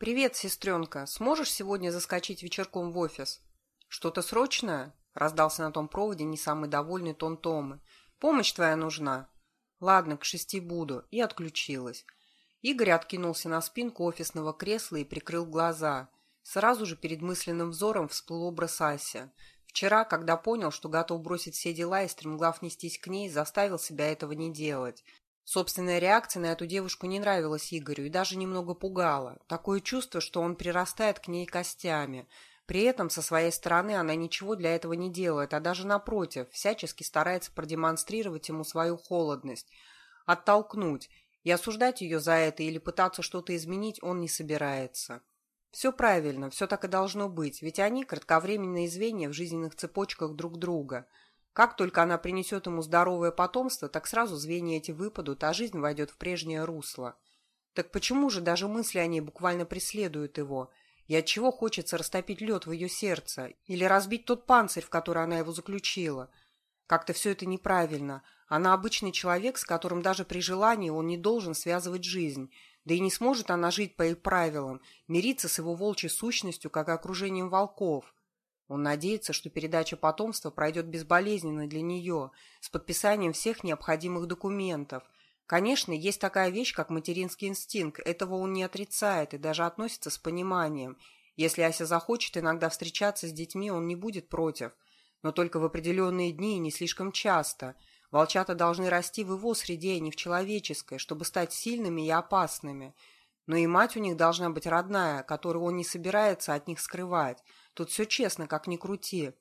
«Привет, сестренка. Сможешь сегодня заскочить вечерком в офис?» «Что-то срочное?» — раздался на том проводе не самый довольный тон Томы. «Помощь твоя нужна?» «Ладно, к шести буду». И отключилась. Игорь откинулся на спинку офисного кресла и прикрыл глаза. Сразу же перед мысленным взором всплыл образ Аси. Вчера, когда понял, что готов бросить все дела и стремглав нестись к ней, заставил себя этого не делать. Собственная реакция на эту девушку не нравилась Игорю и даже немного пугала. Такое чувство, что он прирастает к ней костями. При этом со своей стороны она ничего для этого не делает, а даже напротив, всячески старается продемонстрировать ему свою холодность, оттолкнуть. И осуждать ее за это или пытаться что-то изменить он не собирается. Все правильно, все так и должно быть, ведь они кратковременные звенья в жизненных цепочках друг друга – как только она принесет ему здоровое потомство, так сразу звенья эти выпадут, а жизнь войдет в прежнее русло. Так почему же даже мысли о ней буквально преследуют его? И от чего хочется растопить лед в ее сердце? Или разбить тот панцирь, в который она его заключила? Как-то все это неправильно. Она обычный человек, с которым даже при желании он не должен связывать жизнь. Да и не сможет она жить по их правилам, мириться с его волчьей сущностью, как окружением волков. Он надеется, что передача потомства пройдет безболезненно для нее, с подписанием всех необходимых документов. Конечно, есть такая вещь, как материнский инстинкт, этого он не отрицает и даже относится с пониманием. Если Ася захочет иногда встречаться с детьми, он не будет против. Но только в определенные дни и не слишком часто. Волчата должны расти в его среде, а не в человеческой, чтобы стать сильными и опасными. Но и мать у них должна быть родная, которую он не собирается от них скрывать. Тут все честно, как ни крути.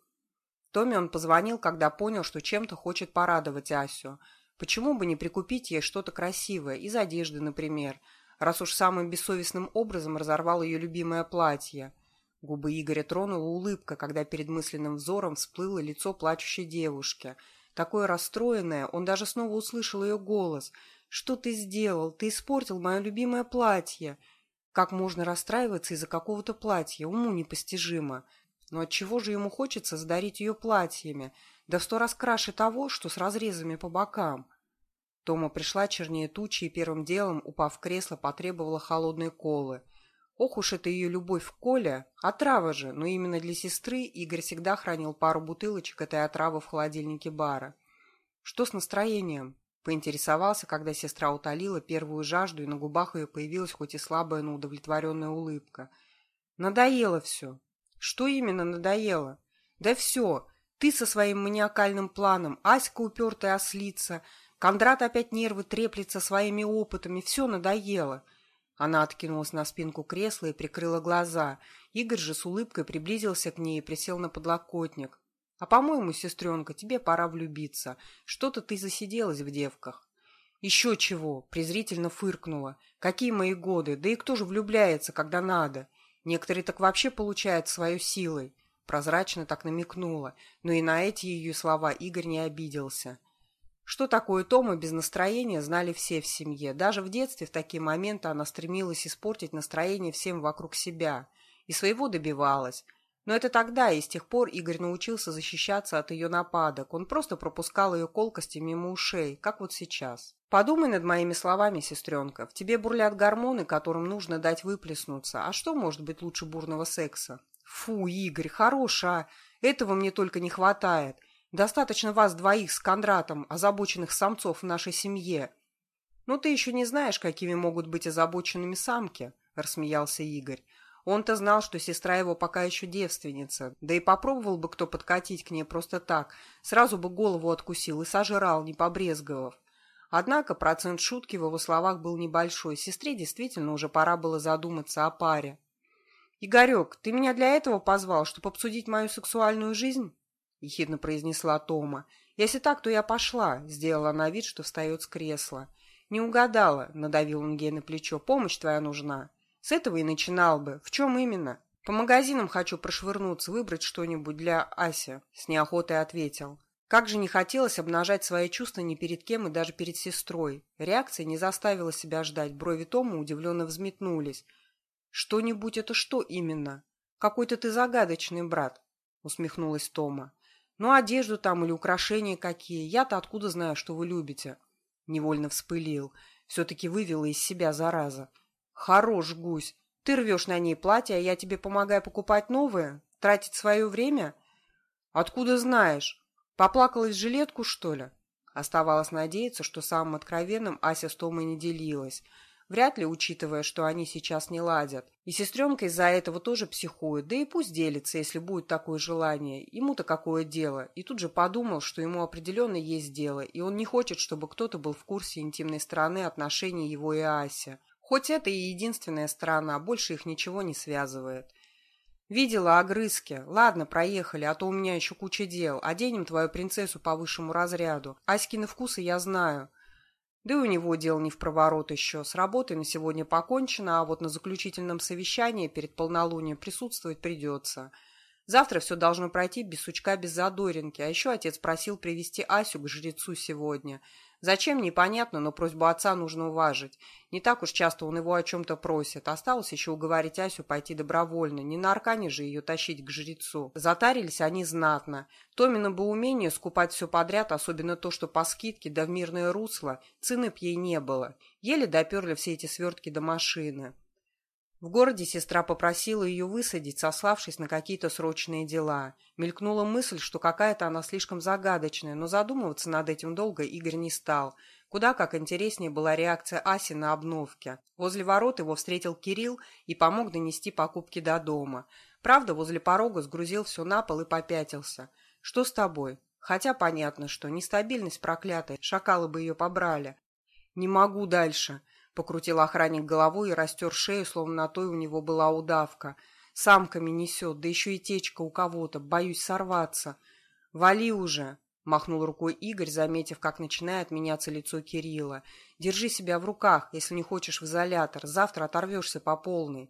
Томми он позвонил, когда понял, что чем-то хочет порадовать Асю. Почему бы не прикупить ей что-то красивое, из одежды, например, раз уж самым бессовестным образом разорвал ее любимое платье. Губы Игоря тронула улыбка, когда перед мысленным взором всплыло лицо плачущей девушки. Такое расстроенное, он даже снова услышал ее голос. «Что ты сделал? Ты испортил мое любимое платье!» Как можно расстраиваться из-за какого-то платья, уму непостижимо. Но отчего же ему хочется задарить ее платьями, да в сто раз краше того, что с разрезами по бокам? Тома пришла чернее тучи и первым делом, упав в кресло, потребовала холодной колы. Ох уж это ее любовь к Коле, отрава же, но именно для сестры Игорь всегда хранил пару бутылочек этой отравы в холодильнике бара. Что с настроением? Поинтересовался, когда сестра утолила первую жажду, и на губах ее появилась хоть и слабая, но удовлетворенная улыбка. «Надоело все». «Что именно надоело?» «Да все. Ты со своим маниакальным планом, Аська упертая ослица, Кондрат опять нервы треплется своими опытами. Все надоело». Она откинулась на спинку кресла и прикрыла глаза. Игорь же с улыбкой приблизился к ней и присел на подлокотник. А по-моему, сестренка, тебе пора влюбиться. Что-то ты засиделась в девках. Еще чего, презрительно фыркнула. Какие мои годы, да и кто же влюбляется, когда надо? Некоторые так вообще получают свою силой. Прозрачно так намекнула, но и на эти ее слова Игорь не обиделся. Что такое Тома без настроения, знали все в семье. Даже в детстве в такие моменты она стремилась испортить настроение всем вокруг себя. И своего добивалась. Но это тогда, и с тех пор Игорь научился защищаться от ее нападок. Он просто пропускал ее колкости мимо ушей, как вот сейчас. Подумай над моими словами, сестренка. В тебе бурлят гормоны, которым нужно дать выплеснуться. А что может быть лучше бурного секса? Фу, Игорь, хорош, а! Этого мне только не хватает. Достаточно вас двоих с Кондратом, озабоченных самцов в нашей семье. Ну, ты еще не знаешь, какими могут быть озабоченными самки, — рассмеялся Игорь. Он-то знал, что сестра его пока еще девственница, да и попробовал бы кто подкатить к ней просто так, сразу бы голову откусил и сожрал, не побрезговав. Однако процент шутки в его словах был небольшой, сестре действительно уже пора было задуматься о паре. «Игорек, ты меня для этого позвал, чтобы обсудить мою сексуальную жизнь?» — ехидно произнесла Тома. «Если так, то я пошла», — сделала она вид, что встает с кресла. «Не угадала», — надавил он ей на плечо. «Помощь твоя нужна». С этого и начинал бы. В чем именно? По магазинам хочу прошвырнуться, выбрать что-нибудь для Аси, с неохотой ответил. Как же не хотелось обнажать свои чувства ни перед кем и даже перед сестрой. Реакция не заставила себя ждать, брови Тома удивленно взметнулись. «Что-нибудь это что именно? Какой-то ты загадочный, брат», — усмехнулась Тома. «Ну, одежду там или украшения какие. Я-то откуда знаю, что вы любите?» Невольно вспылил. Все-таки вывела из себя зараза. «Хорош, гусь! Ты рвешь на ней платье, а я тебе помогаю покупать новые? Тратить свое время? Откуда знаешь? Поплакалась в жилетку, что ли? Оставалось надеяться, что самым откровенным Ася с Томой не делилась. Вряд ли, учитывая, что они сейчас не ладят. И сестренка из-за этого тоже психует, да и пусть делится, если будет такое желание. Ему-то какое дело. И тут же подумал, что ему определенно есть дело, и он не хочет, чтобы кто-то был в курсе интимной стороны отношений его и Аси. Хоть это и единственная сторона, больше их ничего не связывает. «Видела огрызки. Ладно, проехали, а то у меня еще куча дел. Оденем твою принцессу по высшему разряду. Аськины вкусы я знаю. Да и у него дел не в проворот еще. С работой на сегодня покончено, а вот на заключительном совещании перед полнолунием присутствовать придется. Завтра все должно пройти без сучка, без задоринки. А еще отец просил привести Асю к жрецу сегодня. Зачем, непонятно, но просьбу отца нужно уважить. Не так уж часто он его о чем-то просит. Осталось еще уговорить Асю пойти добровольно. Не на аркане же ее тащить к жрецу. Затарились они знатно. Томина бы умение скупать все подряд, особенно то, что по скидке, да в мирное русло, цены б ей не было. Еле доперли все эти свертки до машины. В городе сестра попросила ее высадить, сославшись на какие-то срочные дела. Мелькнула мысль, что какая-то она слишком загадочная, но задумываться над этим долго Игорь не стал. Куда как интереснее была реакция Аси на обновке. Возле ворот его встретил Кирилл и помог донести покупки до дома. Правда, возле порога сгрузил все на пол и попятился. «Что с тобой?» Хотя понятно, что нестабильность проклятая, шакалы бы ее побрали. «Не могу дальше», Покрутил охранник головой и растер шею, словно на той у него была удавка. Самками несет, да еще и течка у кого-то. Боюсь сорваться. «Вали уже!» — махнул рукой Игорь, заметив, как начинает меняться лицо Кирилла. «Держи себя в руках, если не хочешь в изолятор. Завтра оторвешься по полной».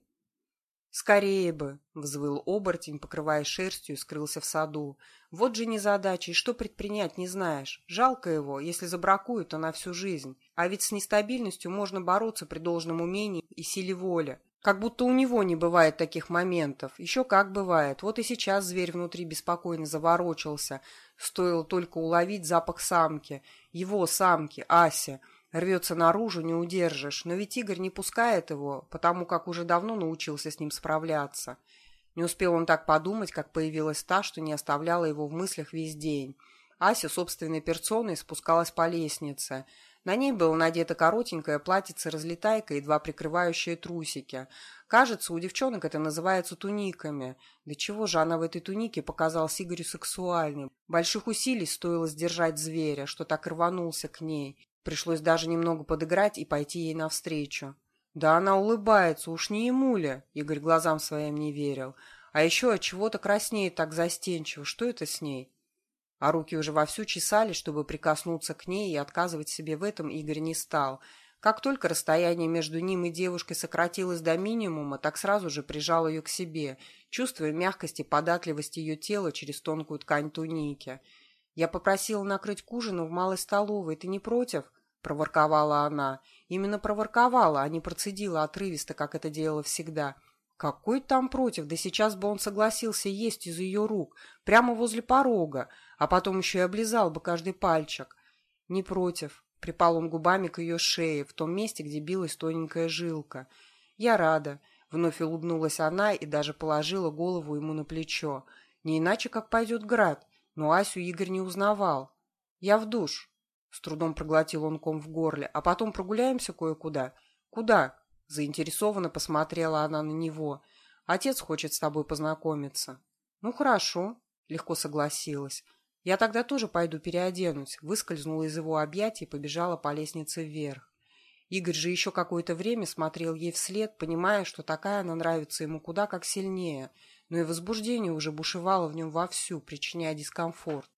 «Скорее бы!» — взвыл оборотень, покрывая шерстью, скрылся в саду. «Вот же незадача, и что предпринять не знаешь. Жалко его, если забракуют, то на всю жизнь. А ведь с нестабильностью можно бороться при должном умении и силе воли. Как будто у него не бывает таких моментов. Еще как бывает. Вот и сейчас зверь внутри беспокойно заворочился. Стоило только уловить запах самки. Его самки, Ася. Рвется наружу, не удержишь. Но ведь Игорь не пускает его, потому как уже давно научился с ним справляться. Не успел он так подумать, как появилась та, что не оставляла его в мыслях весь день. Ася собственной персоной спускалась по лестнице – на ней было надето коротенькое платьице-разлетайка и два прикрывающие трусики. Кажется, у девчонок это называется туниками. Да чего же она в этой тунике показалась Игорю сексуальной? Больших усилий стоило сдержать зверя, что так рванулся к ней. Пришлось даже немного подыграть и пойти ей навстречу. Да она улыбается, уж не ему ли? Игорь глазам своим не верил. А еще от чего-то краснеет так застенчиво. Что это с ней? А руки уже вовсю чесали, чтобы прикоснуться к ней, и отказывать себе в этом Игорь не стал. Как только расстояние между ним и девушкой сократилось до минимума, так сразу же прижал ее к себе, чувствуя мягкость и податливость ее тела через тонкую ткань туники. «Я попросила накрыть к ужину в малой столовой. Ты не против?» — проворковала она. Именно проворковала, а не процедила отрывисто, как это делала всегда — какой там против? Да сейчас бы он согласился есть из ее рук, прямо возле порога, а потом еще и облизал бы каждый пальчик. Не против. Припал он губами к ее шее, в том месте, где билась тоненькая жилка. Я рада. Вновь улыбнулась она и даже положила голову ему на плечо. Не иначе, как пойдет град. Но Асю Игорь не узнавал. Я в душ. С трудом проглотил он ком в горле. А потом прогуляемся кое-куда. Куда? Заинтересованно посмотрела она на него. «Отец хочет с тобой познакомиться». «Ну, хорошо», — легко согласилась. «Я тогда тоже пойду переоденусь», — выскользнула из его объятий и побежала по лестнице вверх. Игорь же еще какое-то время смотрел ей вслед, понимая, что такая она нравится ему куда как сильнее, но и возбуждение уже бушевало в нем вовсю, причиняя дискомфорт.